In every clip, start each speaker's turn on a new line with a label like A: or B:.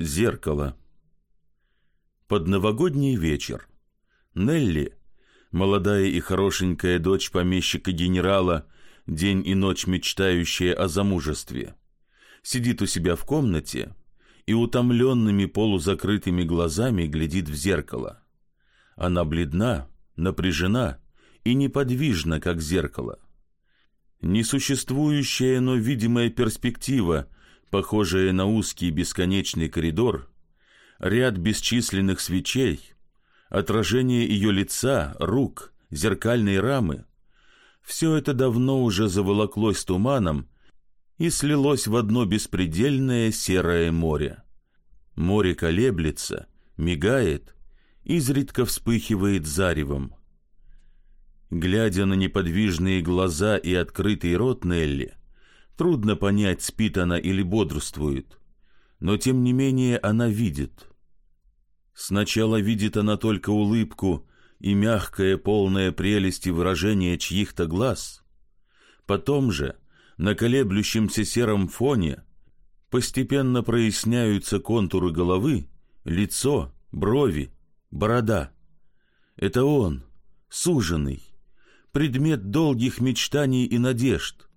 A: Зеркало. Под новогодний вечер Нелли, молодая и хорошенькая дочь помещика-генерала, день и ночь мечтающая о замужестве, сидит у себя в комнате и утомленными полузакрытыми глазами глядит в зеркало. Она бледна, напряжена и неподвижна, как зеркало. Несуществующая, но видимая перспектива, похожая на узкий бесконечный коридор, ряд бесчисленных свечей, отражение ее лица, рук, зеркальной рамы — все это давно уже заволоклось туманом и слилось в одно беспредельное серое море. Море колеблется, мигает, изредка вспыхивает заревом. Глядя на неподвижные глаза и открытый рот Нелли, трудно понять, спит она или бодрствует, но тем не менее она видит. Сначала видит она только улыбку и мягкое, полное прелести выражение чьих-то глаз, потом же — на колеблющемся сером фоне постепенно проясняются контуры головы, лицо, брови, борода. Это он, суженый, предмет долгих мечтаний и надежд.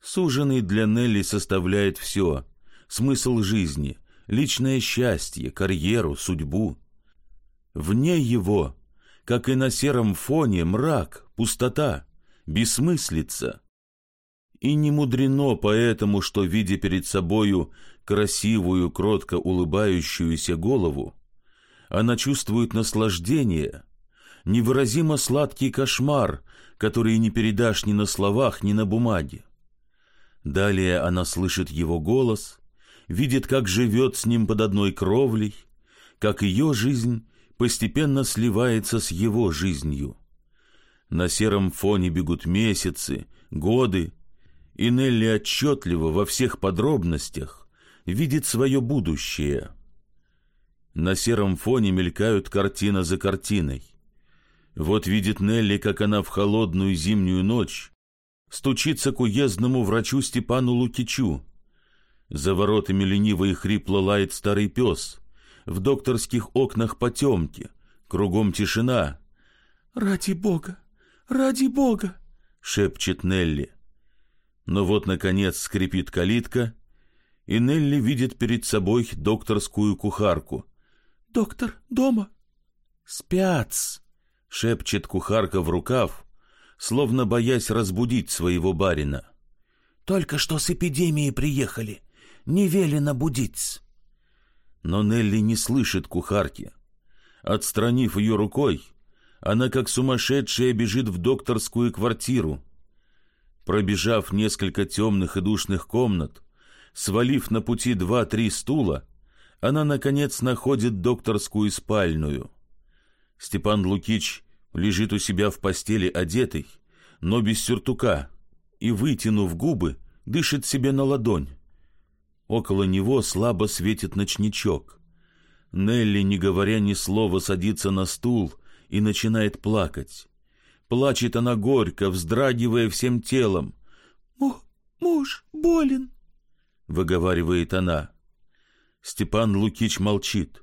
A: Суженый для Нелли составляет все, смысл жизни, личное счастье, карьеру, судьбу. Вне его, как и на сером фоне, мрак, пустота, бессмыслица — и не мудрено поэтому, что, видя перед собою красивую, кротко улыбающуюся голову, она чувствует наслаждение, невыразимо сладкий кошмар, который не передашь ни на словах, ни на бумаге. Далее она слышит его голос, видит, как живет с ним под одной кровлей, как ее жизнь постепенно сливается с его жизнью. На сером фоне бегут месяцы, годы, и Нелли отчетливо во всех подробностях видит свое будущее. На сером фоне мелькают картина за картиной. Вот видит Нелли, как она в холодную зимнюю ночь стучится к уездному врачу Степану Лукичу. За воротами лениво и хрипло лает старый пес. В докторских окнах потемки, кругом тишина.
B: «Ради бога! Ради бога!» — шепчет Нелли.
A: Но вот, наконец, скрипит калитка, и Нелли видит перед собой докторскую кухарку.
B: «Доктор дома?»
A: «Спят!» — шепчет кухарка в рукав, словно боясь разбудить своего барина.
B: «Только что с эпидемией приехали. Не велено будить».
A: Но Нелли не слышит кухарки. Отстранив ее рукой, она как сумасшедшая бежит в докторскую квартиру, Пробежав несколько темных и душных комнат, свалив на пути два-три стула, она, наконец, находит докторскую спальную. Степан Лукич лежит у себя в постели одетый, но без сюртука, и, вытянув губы, дышит себе на ладонь. Около него слабо светит ночничок. Нелли, не говоря ни слова, садится на стул и начинает плакать. Плачет она горько, вздрагивая всем телом.
B: «Муж болен», —
A: выговаривает она. Степан Лукич молчит.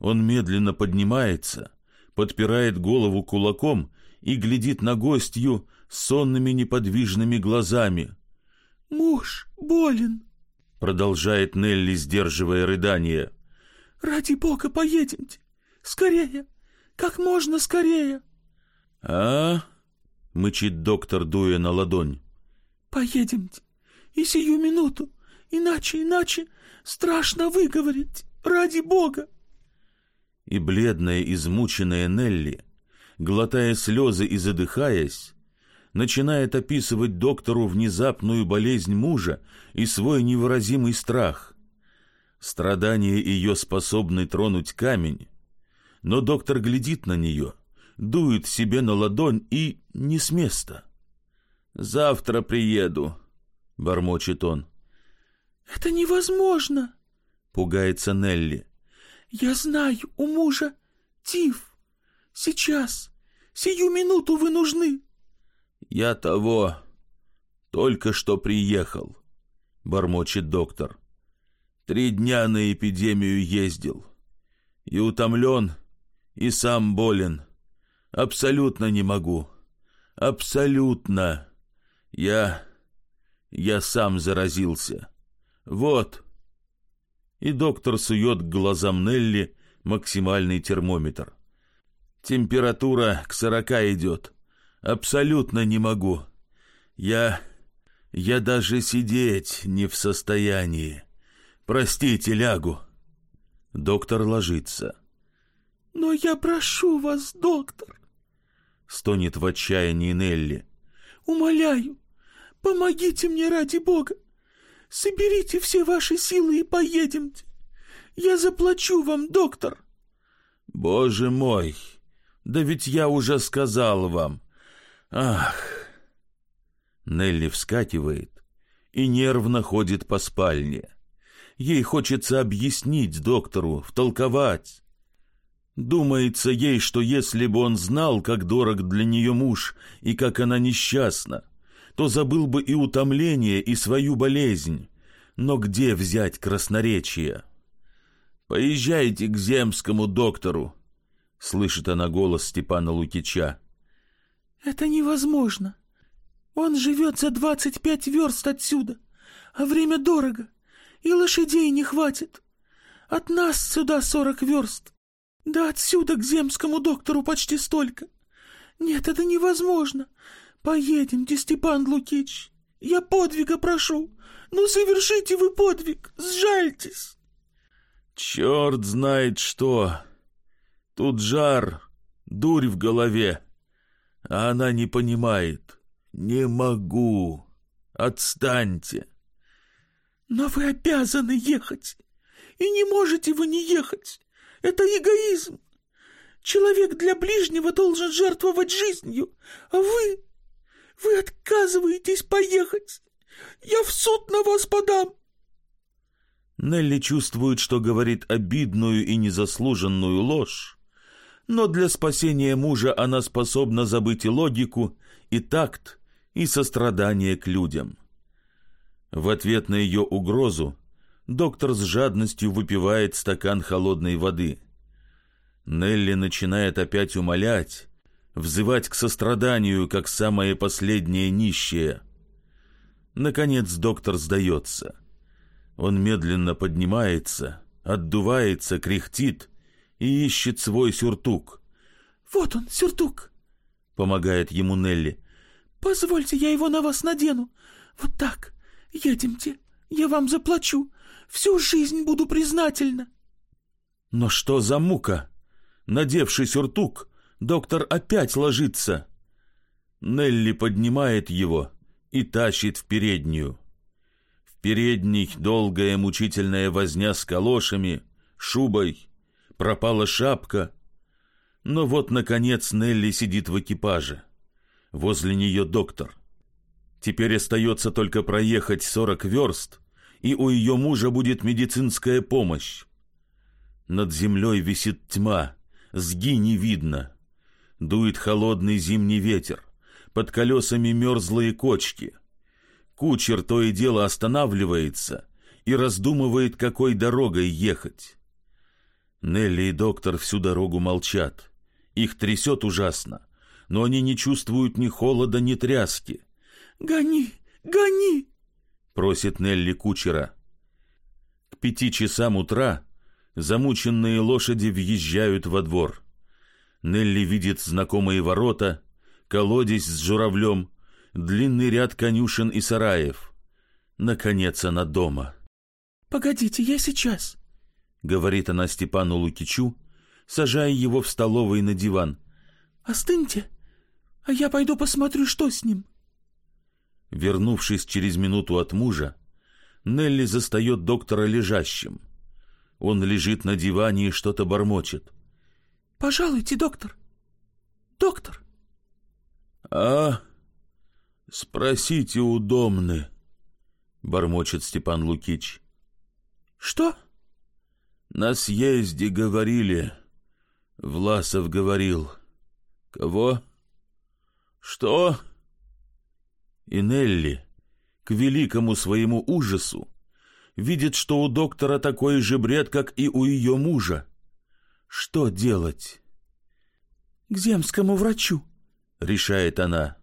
A: Он медленно поднимается, подпирает голову кулаком и глядит на гостью сонными неподвижными глазами.
B: «Муж болен», —
A: продолжает Нелли, сдерживая рыдание.
B: «Ради бога, поедемте! Скорее! Как можно скорее!»
A: «А?» — мычит доктор, дуя на ладонь.
B: «Поедемте, и сию минуту, иначе, иначе страшно выговорить, ради бога!»
A: И бледная, измученная Нелли, глотая слезы и задыхаясь, начинает описывать доктору внезапную болезнь мужа и свой невыразимый страх. Страдания ее способны тронуть камень, но доктор глядит на нее — дует себе на ладонь и не с места. «Завтра приеду», — бормочет он.
B: «Это невозможно», — пугается Нелли. «Я знаю, у мужа тиф. Сейчас, сию минуту вы нужны».
A: «Я того, только что приехал», — бормочет доктор. Три дня на эпидемию ездил. И утомлен, и сам болен. Абсолютно не могу. Абсолютно. Я... я сам заразился. Вот. И доктор сует к глазам Нелли максимальный термометр. Температура к сорока идет. Абсолютно не могу. Я... я даже сидеть не в состоянии. Простите, лягу. Доктор ложится.
C: «Но я прошу вас, доктор!»
A: Стонет в отчаянии Нелли.
C: «Умоляю, помогите мне ради Бога! Соберите все ваши силы и поедемте! Я заплачу вам, доктор!»
A: «Боже мой! Да ведь я уже сказал вам! Ах!» Нелли вскакивает и нервно ходит по спальне. Ей хочется объяснить доктору, втолковать. Думается ей, что если бы он знал, как дорог для нее муж и как она несчастна, то забыл бы и утомление, и свою болезнь. Но где взять красноречие? «Поезжайте к земскому доктору», — слышит она голос Степана Лукича.
C: «Это невозможно. Он живет за двадцать пять верст отсюда, а время дорого и лошадей не хватит. От нас сюда сорок верст. Да отсюда к земскому доктору почти столько. Нет, это невозможно. Поедемте, Степан Лукич. Я подвига прошу. Ну, совершите вы подвиг, сжальтесь.
A: Черт знает что. Тут жар, дурь в голове. А она не понимает. Не могу. Отстаньте.
C: Но вы обязаны ехать. И не можете вы не ехать. Это эгоизм. Человек для ближнего должен жертвовать жизнью, а вы... Вы отказываетесь поехать. Я в суд на вас подам.
A: Нелли чувствует, что говорит обидную и незаслуженную ложь, но для спасения мужа она способна забыть и логику, и такт, и сострадание к людям. В ответ на ее угрозу доктор с жадностью выпивает стакан холодной воды. Нелли начинает опять умолять, взывать к состраданию, как самое последнее нищее. Наконец доктор сдается. Он медленно поднимается, отдувается, кряхтит и ищет свой сюртук.
C: «Вот он, сюртук!» — помогает ему Нелли. «Позвольте, я его на вас надену. Вот так. Едемте, я вам заплачу. Всю жизнь буду признательна.
A: Но что за мука? Надевший сюртук, доктор опять ложится. Нелли поднимает его и тащит в переднюю. В передней долгая мучительная возня с калошами, шубой, пропала шапка. Но вот, наконец, Нелли сидит в экипаже. Возле нее доктор. Теперь остается только проехать сорок верст, и у ее мужа будет медицинская помощь. Над землей висит тьма, сги не видно. Дует холодный зимний ветер, под колесами мерзлые кочки. Кучер то и дело останавливается и раздумывает, какой дорогой ехать. Нелли и доктор всю дорогу молчат. Их трясет ужасно, но они не чувствуют ни холода, ни тряски.
C: «Гони! Гони!»
A: — просит Нелли кучера. К пяти часам утра замученные лошади въезжают во двор. Нелли видит знакомые ворота, колодец с журавлем, длинный ряд конюшен и сараев. Наконец она дома.
C: «Погодите, я сейчас», —
A: говорит она Степану Лукичу, сажая его в столовой на диван.
C: «Остыньте, а я пойду посмотрю, что с ним».
A: Вернувшись через минуту от мужа, Нелли застает доктора лежащим. Он лежит на диване и что-то бормочет.
C: «Пожалуйте, доктор! Доктор!»
A: «А, спросите у Домны», — бормочет Степан Лукич.
C: «Что?»
A: «На съезде говорили. Власов говорил. Кого? Что?» И Нелли, к великому своему ужасу, Видит, что у доктора такой же бред, как и у ее мужа. Что делать?
C: К земскому врачу,
A: решает она.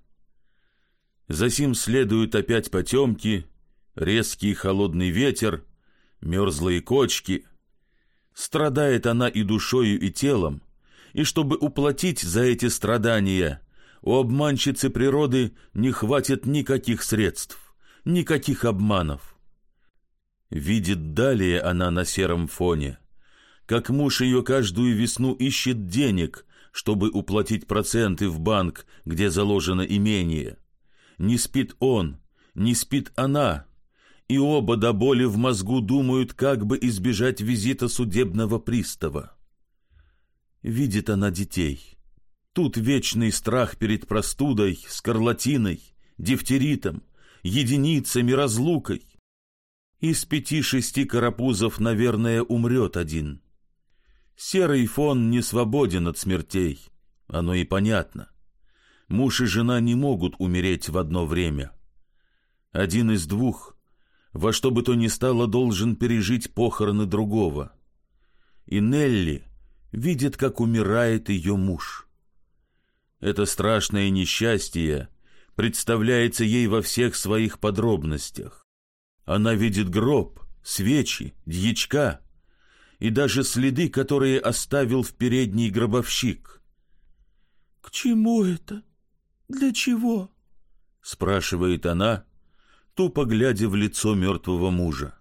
A: Засим следуют опять потемки, резкий холодный ветер, мерзлые кочки. Страдает она и душою, и телом, и чтобы уплатить за эти страдания, у обманщицы природы не хватит никаких средств, никаких обманов. Видит далее она на сером фоне, как муж ее каждую весну ищет денег, чтобы уплатить проценты в банк, где заложено имение. Не спит он, не спит она, и оба до боли в мозгу думают, как бы избежать визита судебного пристава. Видит она детей. Тут вечный страх перед простудой, скарлатиной, дифтеритом, единицами, разлукой. Из пяти-шести карапузов, наверное, умрет один. Серый фон не свободен от смертей, оно и понятно. Муж и жена не могут умереть в одно время. Один из двух, во что бы то ни стало, должен пережить похороны другого. И Нелли видит, как умирает ее муж. Это страшное несчастье представляется ей во всех своих подробностях. Она видит гроб, свечи, дьячка и даже следы, которые оставил в передний гробовщик.
C: — К чему это? Для чего?
A: — спрашивает она, тупо глядя в лицо мертвого мужа.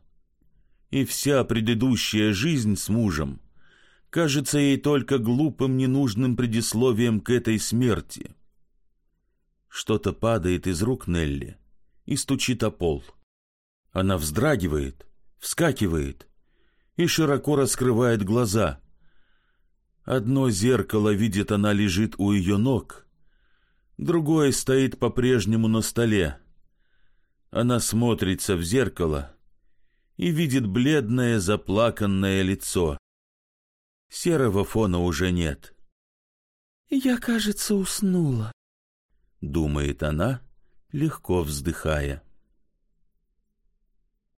A: И вся предыдущая жизнь с мужем кажется ей только глупым ненужным предисловием к этой смерти. Что-то падает из рук Нелли и стучит о пол. — она вздрагивает, вскакивает и широко раскрывает глаза. Одно зеркало, видит она, лежит у ее ног, другое стоит по-прежнему на столе. Она смотрится в зеркало и видит бледное заплаканное лицо. Серого фона уже нет.
C: «Я, кажется, уснула», —
A: думает она, легко вздыхая.